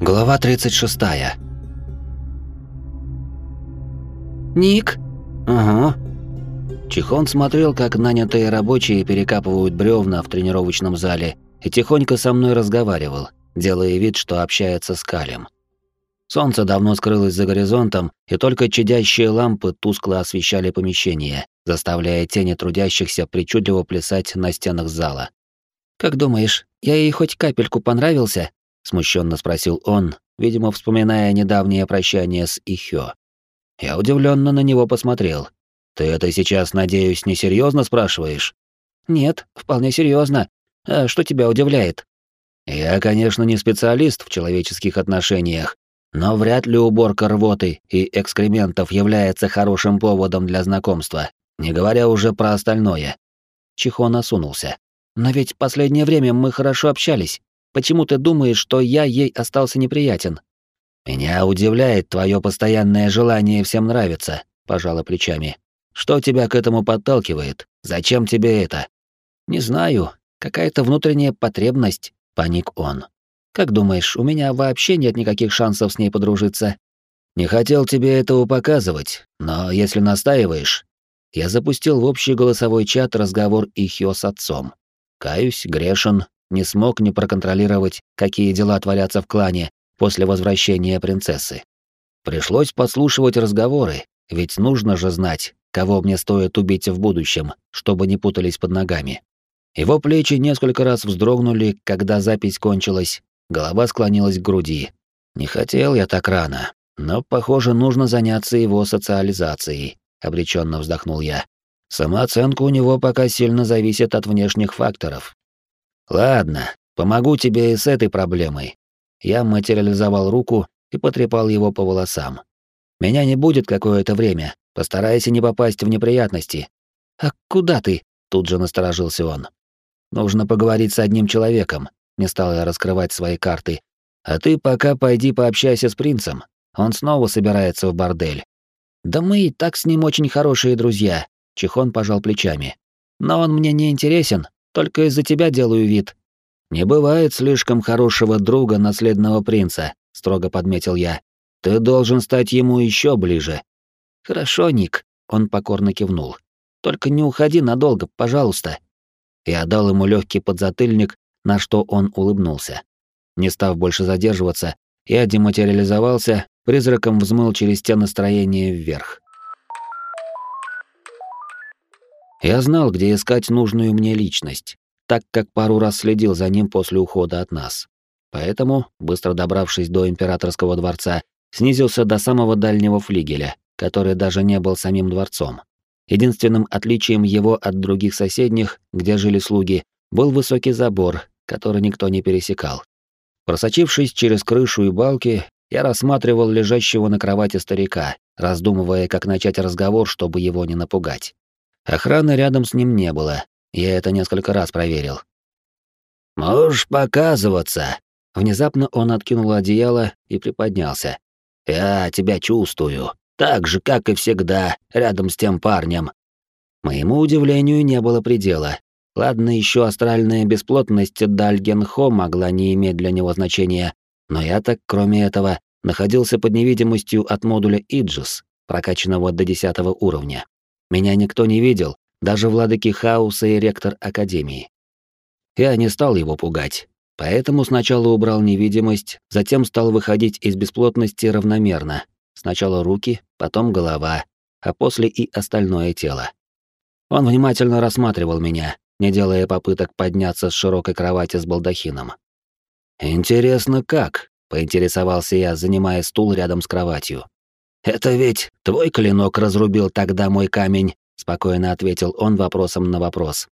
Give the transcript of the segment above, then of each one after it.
Глава 36. «Ник?» «Угу». Чихон смотрел, как нанятые рабочие перекапывают бревна в тренировочном зале, и тихонько со мной разговаривал, делая вид, что общается с Калем. Солнце давно скрылось за горизонтом, и только чадящие лампы тускло освещали помещение, заставляя тени трудящихся причудливо плясать на стенах зала. «Как думаешь, я ей хоть капельку понравился?» — смущенно спросил он, видимо, вспоминая недавнее прощание с Ихё. Я удивленно на него посмотрел. «Ты это сейчас, надеюсь, несерьезно спрашиваешь?» «Нет, вполне серьезно. А что тебя удивляет?» «Я, конечно, не специалист в человеческих отношениях, но вряд ли уборка рвоты и экскрементов является хорошим поводом для знакомства, не говоря уже про остальное». Чихон осунулся. Но ведь последнее время мы хорошо общались. Почему ты думаешь, что я ей остался неприятен? Меня удивляет твое постоянное желание всем нравиться, пожала плечами. Что тебя к этому подталкивает? Зачем тебе это? Не знаю, какая-то внутренняя потребность, паник он. Как думаешь, у меня вообще нет никаких шансов с ней подружиться? Не хотел тебе этого показывать, но если настаиваешь, я запустил в общий голосовой чат разговор Ихё с отцом. Каюсь, грешен, не смог не проконтролировать, какие дела творятся в клане после возвращения принцессы. Пришлось подслушивать разговоры, ведь нужно же знать, кого мне стоит убить в будущем, чтобы не путались под ногами. Его плечи несколько раз вздрогнули, когда запись кончилась, голова склонилась к груди. Не хотел я так рано, но, похоже, нужно заняться его социализацией, обреченно вздохнул я. Самооценка у него пока сильно зависит от внешних факторов. Ладно, помогу тебе и с этой проблемой. Я материализовал руку и потрепал его по волосам. Меня не будет какое-то время. Постарайся не попасть в неприятности. А куда ты? Тут же насторожился он. Нужно поговорить с одним человеком. Не стал я раскрывать свои карты. А ты пока пойди пообщайся с принцем. Он снова собирается в бордель. Да мы и так с ним очень хорошие друзья. Чихон пожал плечами. «Но он мне не интересен, только из-за тебя делаю вид». «Не бывает слишком хорошего друга наследного принца», — строго подметил я. «Ты должен стать ему еще ближе». «Хорошо, Ник», — он покорно кивнул. «Только не уходи надолго, пожалуйста». Я дал ему легкий подзатыльник, на что он улыбнулся. Не став больше задерживаться, я дематериализовался, призраком взмыл через те настроения вверх. Я знал, где искать нужную мне личность, так как пару раз следил за ним после ухода от нас. Поэтому, быстро добравшись до императорского дворца, снизился до самого дальнего флигеля, который даже не был самим дворцом. Единственным отличием его от других соседних, где жили слуги, был высокий забор, который никто не пересекал. Просочившись через крышу и балки, я рассматривал лежащего на кровати старика, раздумывая, как начать разговор, чтобы его не напугать. Охраны рядом с ним не было. Я это несколько раз проверил. «Можешь показываться!» Внезапно он откинул одеяло и приподнялся. «Я тебя чувствую. Так же, как и всегда, рядом с тем парнем». Моему удивлению не было предела. Ладно, еще астральная бесплотность Дальгенхо могла не иметь для него значения, но я так, кроме этого, находился под невидимостью от модуля Иджис, прокачанного до десятого уровня. Меня никто не видел, даже владыки хаоса и ректор Академии. Я не стал его пугать, поэтому сначала убрал невидимость, затем стал выходить из бесплотности равномерно. Сначала руки, потом голова, а после и остальное тело. Он внимательно рассматривал меня, не делая попыток подняться с широкой кровати с балдахином. «Интересно, как?» — поинтересовался я, занимая стул рядом с кроватью. «Это ведь твой клинок разрубил тогда мой камень», — спокойно ответил он вопросом на вопрос.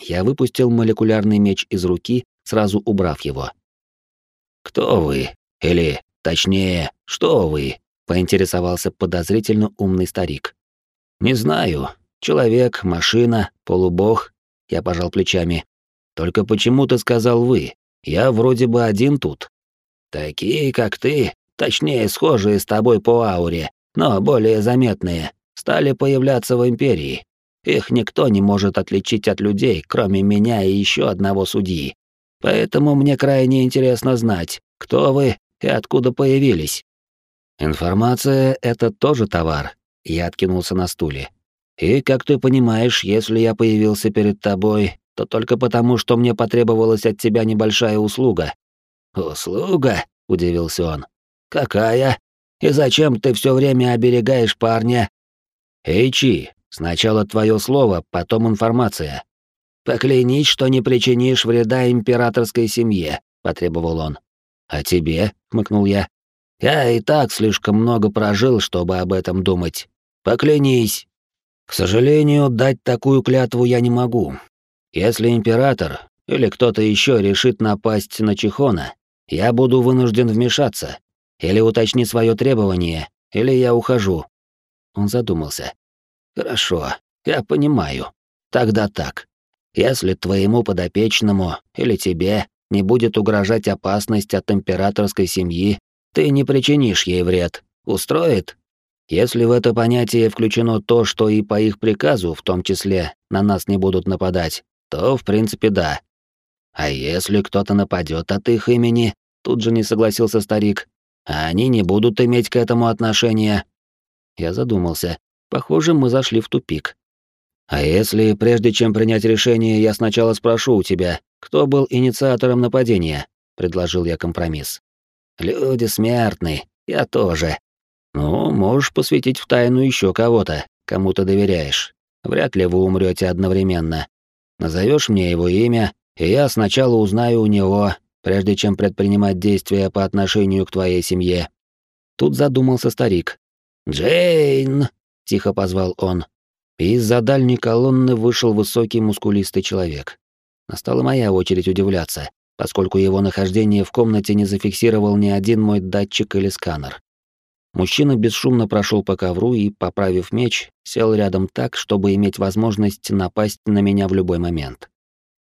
Я выпустил молекулярный меч из руки, сразу убрав его. «Кто вы? Или, точнее, что вы?» — поинтересовался подозрительно умный старик. «Не знаю. Человек, машина, полубог», — я пожал плечами. «Только почему ты сказал «вы»? Я вроде бы один тут». «Такие, как ты, точнее, схожие с тобой по ауре, но более заметные, стали появляться в Империи. Их никто не может отличить от людей, кроме меня и еще одного судьи. Поэтому мне крайне интересно знать, кто вы и откуда появились?» «Информация — это тоже товар», — я откинулся на стуле. «И, как ты понимаешь, если я появился перед тобой, то только потому, что мне потребовалась от тебя небольшая услуга». «Услуга?» — удивился он. «Какая? И зачем ты все время оберегаешь парня?» «Эйчи, сначала твое слово, потом информация». «Поклянись, что не причинишь вреда императорской семье», — потребовал он. «А тебе?» — хмыкнул я. «Я и так слишком много прожил, чтобы об этом думать. Поклянись». «К сожалению, дать такую клятву я не могу. Если император или кто-то еще решит напасть на Чихона, я буду вынужден вмешаться. Или уточни свое требование, или я ухожу». Он задумался. «Хорошо, я понимаю. Тогда так. Если твоему подопечному или тебе не будет угрожать опасность от императорской семьи, ты не причинишь ей вред. Устроит? Если в это понятие включено то, что и по их приказу, в том числе, на нас не будут нападать, то, в принципе, да. А если кто-то нападет от их имени, тут же не согласился старик, а они не будут иметь к этому отношения. Я задумался. Похоже, мы зашли в тупик. А если, прежде чем принять решение, я сначала спрошу у тебя, кто был инициатором нападения? предложил я компромисс. Люди смертны, я тоже. Ну, можешь посвятить в тайну еще кого-то, кому ты доверяешь. Вряд ли вы умрете одновременно. Назовешь мне его имя, и я сначала узнаю у него, прежде чем предпринимать действия по отношению к твоей семье. Тут задумался старик. «Джейн!» — тихо позвал он. И из-за дальней колонны вышел высокий мускулистый человек. Настала моя очередь удивляться, поскольку его нахождение в комнате не зафиксировал ни один мой датчик или сканер. Мужчина бесшумно прошел по ковру и, поправив меч, сел рядом так, чтобы иметь возможность напасть на меня в любой момент.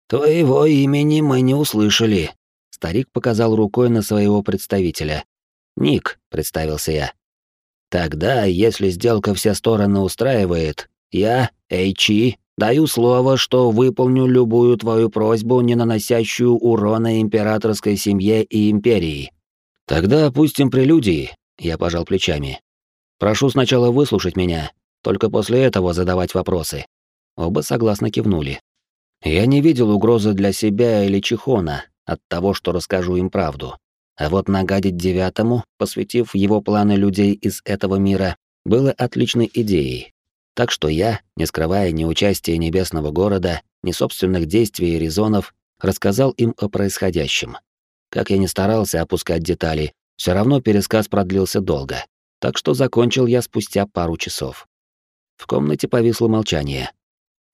«Твоего имени мы не услышали», — старик показал рукой на своего представителя. «Ник», — представился я. «Тогда, если сделка все стороны устраивает, я, Эйчи, даю слово, что выполню любую твою просьбу, не наносящую урона императорской семье и империи. Тогда опустим прелюдии, я пожал плечами. Прошу сначала выслушать меня, только после этого задавать вопросы. Оба согласно кивнули. Я не видел угрозы для себя или Чихона от того, что расскажу им правду. А вот нагадить девятому, посвятив его планы людей из этого мира, было отличной идеей. Так что я, не скрывая ни участия небесного города, ни собственных действий и резонов, рассказал им о происходящем. Как я не старался опускать детали, все равно пересказ продлился долго, так что закончил я спустя пару часов. В комнате повисло молчание.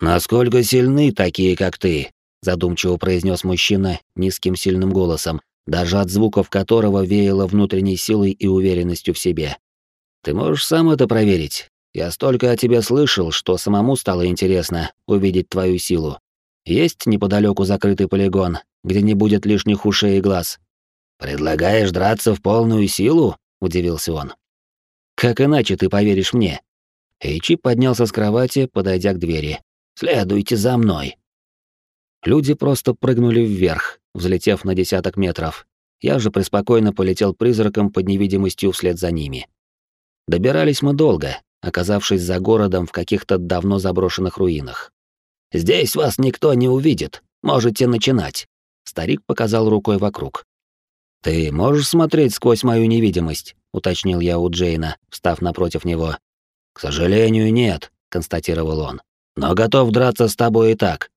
«Насколько сильны такие, как ты?» — задумчиво произнес мужчина низким сильным голосом, даже от звуков которого веяло внутренней силой и уверенностью в себе. «Ты можешь сам это проверить. Я столько о тебе слышал, что самому стало интересно увидеть твою силу. Есть неподалеку закрытый полигон, где не будет лишних ушей и глаз». «Предлагаешь драться в полную силу?» — удивился он. «Как иначе ты поверишь мне?» Эйчи поднялся с кровати, подойдя к двери. «Следуйте за мной». Люди просто прыгнули вверх, взлетев на десяток метров. Я же преспокойно полетел призраком под невидимостью вслед за ними. Добирались мы долго, оказавшись за городом в каких-то давно заброшенных руинах. «Здесь вас никто не увидит. Можете начинать». Старик показал рукой вокруг. «Ты можешь смотреть сквозь мою невидимость?» — уточнил я у Джейна, встав напротив него. «К сожалению, нет», — констатировал он. «Но готов драться с тобой и так».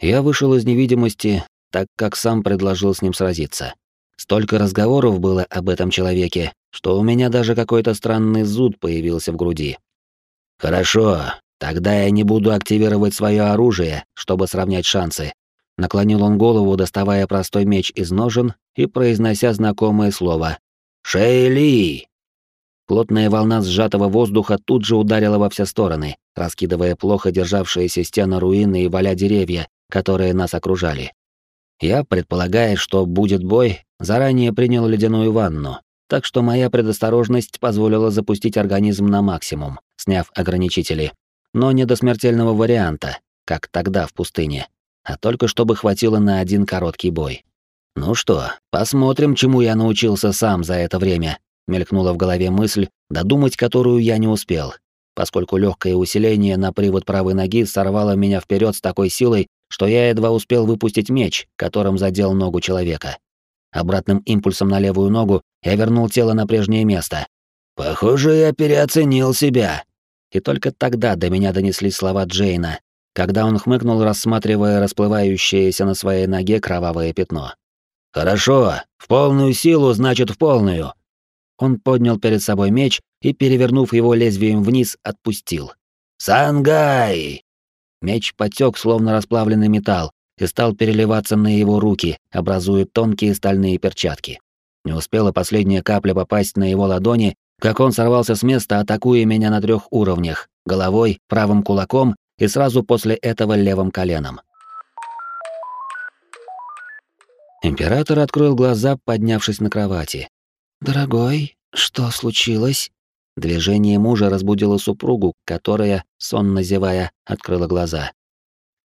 Я вышел из невидимости, так как сам предложил с ним сразиться. Столько разговоров было об этом человеке, что у меня даже какой-то странный зуд появился в груди. «Хорошо, тогда я не буду активировать свое оружие, чтобы сравнять шансы». Наклонил он голову, доставая простой меч из ножен и произнося знакомое слово «Шейли!». Плотная волна сжатого воздуха тут же ударила во все стороны, раскидывая плохо державшиеся стены руины и валя деревья, которые нас окружали. Я, предполагая, что будет бой, заранее принял ледяную ванну, так что моя предосторожность позволила запустить организм на максимум, сняв ограничители. Но не до смертельного варианта, как тогда в пустыне, а только чтобы хватило на один короткий бой. Ну что, посмотрим, чему я научился сам за это время. Мелькнула в голове мысль, додумать которую я не успел, поскольку легкое усиление на привод правой ноги сорвало меня вперед с такой силой, что я едва успел выпустить меч, которым задел ногу человека. Обратным импульсом на левую ногу я вернул тело на прежнее место. «Похоже, я переоценил себя». И только тогда до меня донеслись слова Джейна, когда он хмыкнул, рассматривая расплывающееся на своей ноге кровавое пятно. «Хорошо, в полную силу, значит, в полную». Он поднял перед собой меч и, перевернув его лезвием вниз, отпустил. «Сангай!» Меч потек, словно расплавленный металл, и стал переливаться на его руки, образуя тонкие стальные перчатки. Не успела последняя капля попасть на его ладони, как он сорвался с места, атакуя меня на трех уровнях — головой, правым кулаком и сразу после этого левым коленом. Император открыл глаза, поднявшись на кровати. «Дорогой, что случилось?» Движение мужа разбудило супругу, которая, сонно зевая, открыла глаза.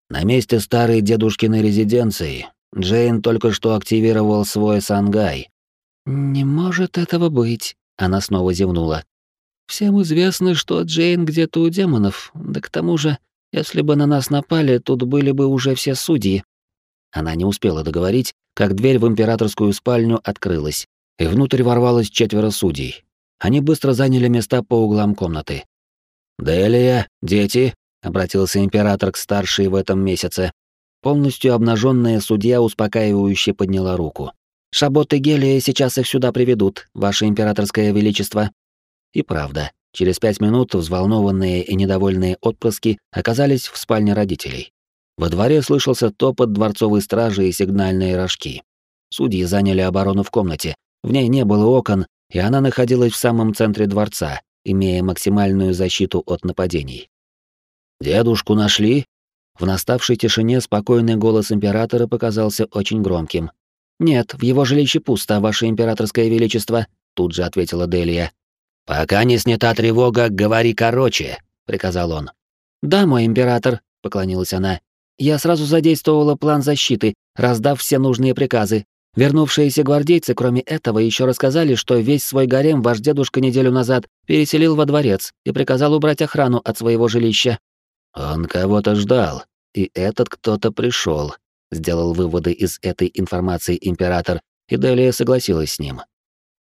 На месте старой дедушкиной резиденции Джейн только что активировал свой сангай. «Не может этого быть», — она снова зевнула. «Всем известно, что Джейн где-то у демонов, да к тому же, если бы на нас напали, тут были бы уже все судьи». Она не успела договорить, как дверь в императорскую спальню открылась, и внутрь ворвалось четверо судей. Они быстро заняли места по углам комнаты. «Делия, дети, обратился император к старшей в этом месяце. Полностью обнаженная судья успокаивающе подняла руку. Шабот и Гелия сейчас их сюда приведут, ваше императорское величество. И правда, через пять минут взволнованные и недовольные отпрыски оказались в спальне родителей. Во дворе слышался топот дворцовой стражи и сигнальные рожки. Судьи заняли оборону в комнате. В ней не было окон, и она находилась в самом центре дворца, имея максимальную защиту от нападений. «Дедушку нашли?» В наставшей тишине спокойный голос императора показался очень громким. «Нет, в его жилище пусто, ваше императорское величество», — тут же ответила Делия. «Пока не снята тревога, говори короче», — приказал он. «Да, мой император», — поклонилась она. «Я сразу задействовала план защиты, раздав все нужные приказы. Вернувшиеся гвардейцы, кроме этого, еще рассказали, что весь свой гарем ваш дедушка неделю назад переселил во дворец и приказал убрать охрану от своего жилища. Он кого-то ждал, и этот кто-то пришел, сделал выводы из этой информации император, и далее согласилась с ним.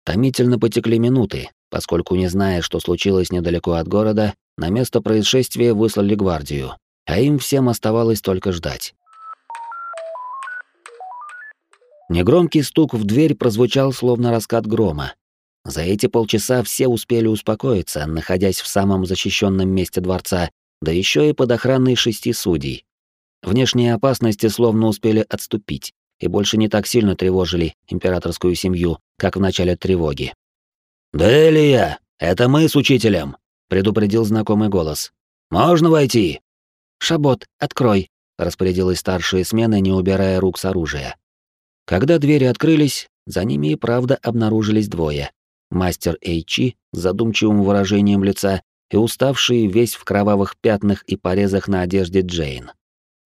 Томительно потекли минуты, поскольку, не зная, что случилось недалеко от города, на место происшествия выслали гвардию, а им всем оставалось только ждать. Негромкий стук в дверь прозвучал словно раскат грома. За эти полчаса все успели успокоиться, находясь в самом защищенном месте дворца, да еще и под охраной шести судей. Внешние опасности словно успели отступить и больше не так сильно тревожили императорскую семью, как в начале тревоги. «Делия, это мы с учителем», — предупредил знакомый голос. «Можно войти?» «Шабот, открой», — распорядилась старшая смена, не убирая рук с оружия. Когда двери открылись, за ними и правда обнаружились двое. Мастер Эйчи с задумчивым выражением лица и уставший весь в кровавых пятнах и порезах на одежде Джейн.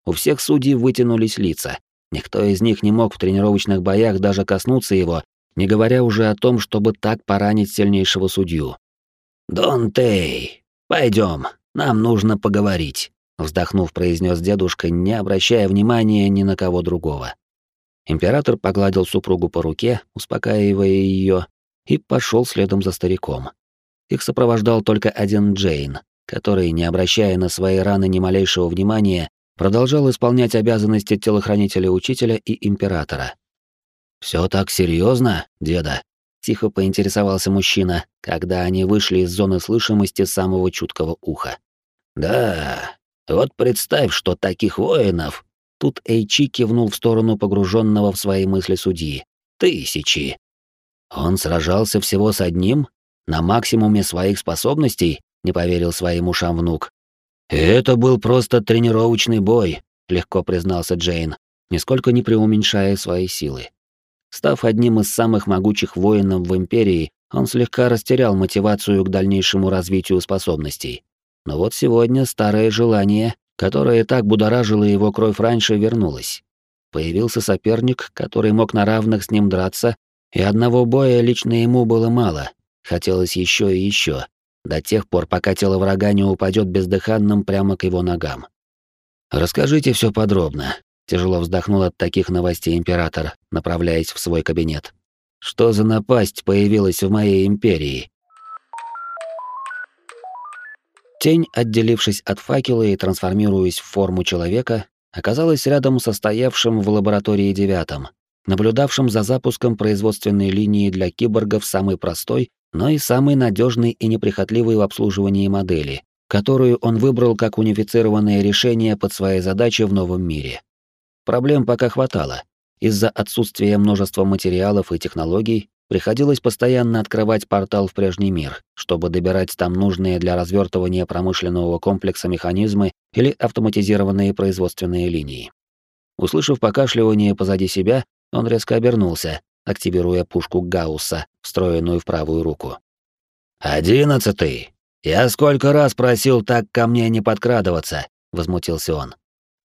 У всех судей вытянулись лица. Никто из них не мог в тренировочных боях даже коснуться его, не говоря уже о том, чтобы так поранить сильнейшего судью. «Дон Тей, пойдем, нам нужно поговорить», — вздохнув, произнес дедушка, не обращая внимания ни на кого другого. Император погладил супругу по руке, успокаивая ее, и пошел следом за стариком. Их сопровождал только один Джейн, который, не обращая на свои раны ни малейшего внимания, продолжал исполнять обязанности телохранителя учителя и императора. Все так серьезно, деда? Тихо поинтересовался мужчина, когда они вышли из зоны слышимости самого чуткого уха. Да, вот представь, что таких воинов. Тут Эйчи кивнул в сторону погруженного в свои мысли судьи. Тысячи. Он сражался всего с одним? На максимуме своих способностей, не поверил своим ушам внук. Это был просто тренировочный бой, легко признался Джейн, нисколько не преуменьшая свои силы. Став одним из самых могучих воинов в империи, он слегка растерял мотивацию к дальнейшему развитию способностей. Но вот сегодня старое желание, которое так будоражило его кровь раньше, вернулось. появился соперник, который мог на равных с ним драться, и одного боя лично ему было мало, хотелось еще и еще, до тех пор, пока тело врага не упадет бездыханным прямо к его ногам. «Расскажите все подробно», — тяжело вздохнул от таких новостей император, направляясь в свой кабинет. «Что за напасть появилась в моей империи?» Тень, отделившись от факела и трансформируясь в форму человека, оказалась рядом со стоявшим в лаборатории девятым, наблюдавшим за запуском производственной линии для киборгов самой простой, но и самой надежной и неприхотливой в обслуживании модели, которую он выбрал как унифицированное решение под свои задачи в новом мире. Проблем пока хватало. Из-за отсутствия множества материалов и технологий приходилось постоянно открывать портал в прежний мир, чтобы добирать там нужные для развертывания промышленного комплекса механизмы или автоматизированные производственные линии. Услышав покашливание позади себя, он резко обернулся, активируя пушку Гаусса, встроенную в правую руку. «Одиннадцатый! Я сколько раз просил так ко мне не подкрадываться!» — возмутился он.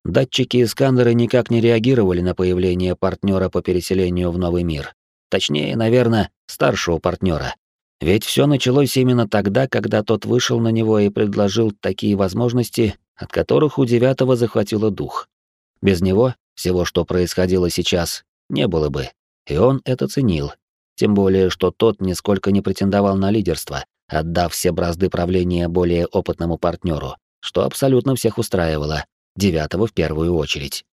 Датчики и сканеры никак не реагировали на появление партнера по переселению в новый мир. Точнее, наверное, старшего партнера. Ведь все началось именно тогда, когда тот вышел на него и предложил такие возможности, от которых у девятого захватило дух. Без него всего, что происходило сейчас, не было бы, и он это ценил. Тем более, что тот нисколько не претендовал на лидерство, отдав все бразды правления более опытному партнеру, что абсолютно всех устраивало, девятого в первую очередь.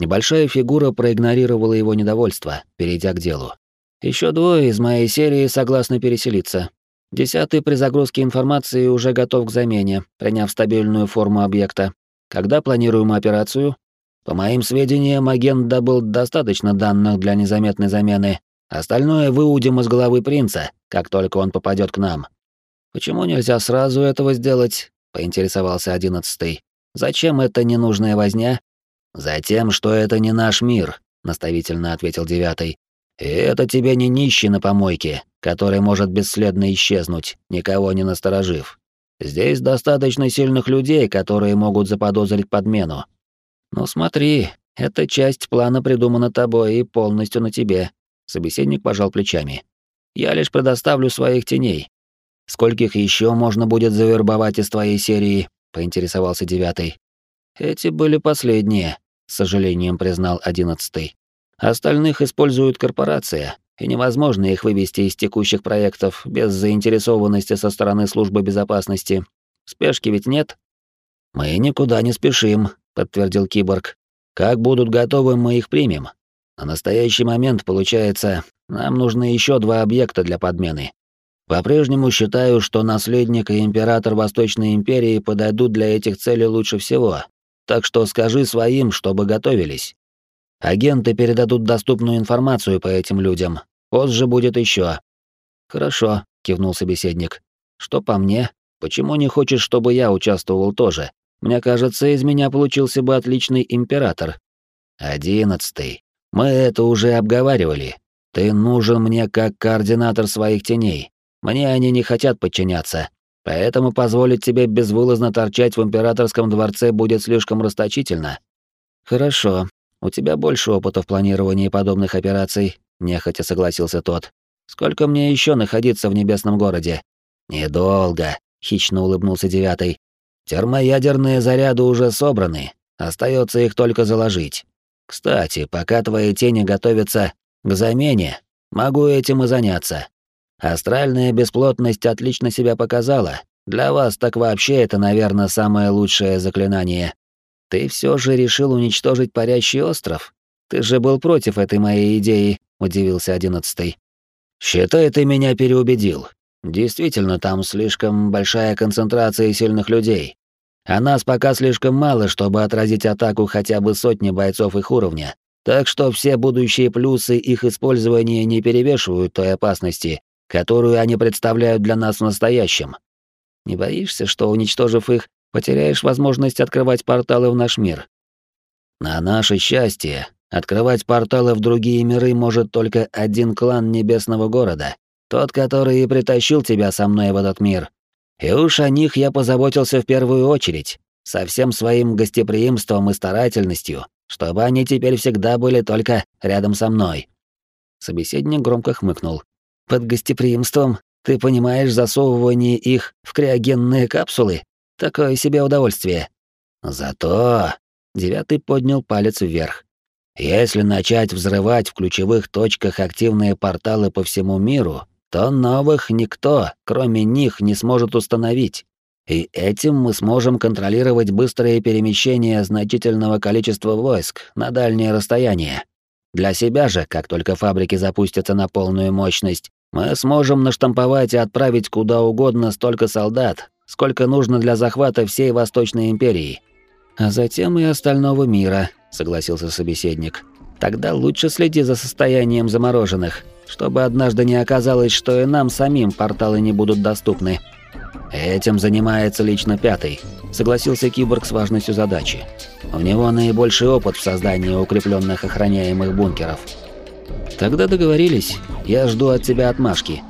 Небольшая фигура проигнорировала его недовольство, перейдя к делу. Еще двое из моей серии согласны переселиться. Десятый при загрузке информации уже готов к замене, приняв стабильную форму объекта. Когда планируем операцию? По моим сведениям, агент добыл достаточно данных для незаметной замены. Остальное выудим из головы принца, как только он попадет к нам. Почему нельзя сразу этого сделать? поинтересовался одиннадцатый. Зачем это ненужная возня? «Затем, что это не наш мир», — наставительно ответил девятый. «И это тебе не нищий на помойке, который может бесследно исчезнуть, никого не насторожив. Здесь достаточно сильных людей, которые могут заподозрить подмену. Ну смотри, эта часть плана придумана тобой и полностью на тебе», — собеседник пожал плечами. «Я лишь предоставлю своих теней. Скольких еще можно будет завербовать из твоей серии?» — поинтересовался девятый. «Эти были последние», с сожалением признал одиннадцатый. Остальных используют корпорация, и невозможно их вывести из текущих проектов без заинтересованности со стороны службы безопасности. Спешки ведь нет? Мы никуда не спешим, подтвердил киборг. Как будут готовы, мы их примем. На настоящий момент, получается, нам нужны еще два объекта для подмены. По-прежнему считаю, что наследник и император Восточной империи подойдут для этих целей лучше всего, так что скажи своим, чтобы готовились. Агенты передадут доступную информацию по этим людям. Позже будет еще. Хорошо, кивнул собеседник. Что по мне? Почему не хочешь, чтобы я участвовал тоже? Мне кажется, из меня получился бы отличный император. Одиннадцатый. Мы это уже обговаривали. Ты нужен мне как координатор своих теней. Мне они не хотят подчиняться. Поэтому позволить тебе безвылазно торчать в императорском дворце будет слишком расточительно. Хорошо. У тебя больше опыта в планировании подобных операций, нехотя согласился тот. Сколько мне еще находиться в небесном городе? Недолго, хищно улыбнулся девятый. Термоядерные заряды уже собраны, остается их только заложить. Кстати, пока твои тени готовятся к замене, могу этим и заняться. Астральная бесплотность отлично себя показала. Для вас так вообще это, наверное, самое лучшее заклинание. Ты все же решил уничтожить парящий остров? Ты же был против этой моей идеи, удивился одиннадцатый. Считай, ты меня переубедил. Действительно, там слишком большая концентрация сильных людей. А нас пока слишком мало, чтобы отразить атаку хотя бы сотни бойцов их уровня. Так что все будущие плюсы их использования не перевешивают той опасности, которую они представляют для нас в настоящем. Не боишься, что, уничтожив их, потеряешь возможность открывать порталы в наш мир? На наше счастье, открывать порталы в другие миры может только один клан Небесного Города, тот, который и притащил тебя со мной в этот мир. И уж о них я позаботился в первую очередь, со всем своим гостеприимством и старательностью, чтобы они теперь всегда были только рядом со мной. Собеседник громко хмыкнул. Под гостеприимством ты понимаешь засовывание их в криогенные капсулы? Такое себе удовольствие. Зато девятый поднял палец вверх. Если начать взрывать в ключевых точках активные порталы по всему миру, то новых никто, кроме них, не сможет установить. И этим мы сможем контролировать быстрое перемещение значительного количества войск на дальние расстояния. Для себя же, как только фабрики запустятся на полную мощность, мы сможем наштамповать и отправить куда угодно столько солдат, сколько нужно для захвата всей Восточной империи. А затем и остального мира, согласился собеседник. Тогда лучше следи за состоянием замороженных, чтобы однажды не оказалось, что и нам самим порталы не будут доступны. Этим занимается лично пятый, согласился киборг с важностью задачи. У него наибольший опыт в создании укрепленных охраняемых бункеров. Тогда договорились. Я жду от тебя отмашки.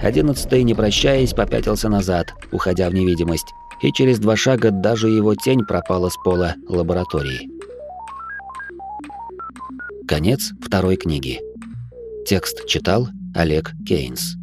Одиннадцатый, не прощаясь, попятился назад, уходя в невидимость, и через два шага даже его тень пропала с пола лаборатории. Конец второй книги. Текст читал Олег Кейнс.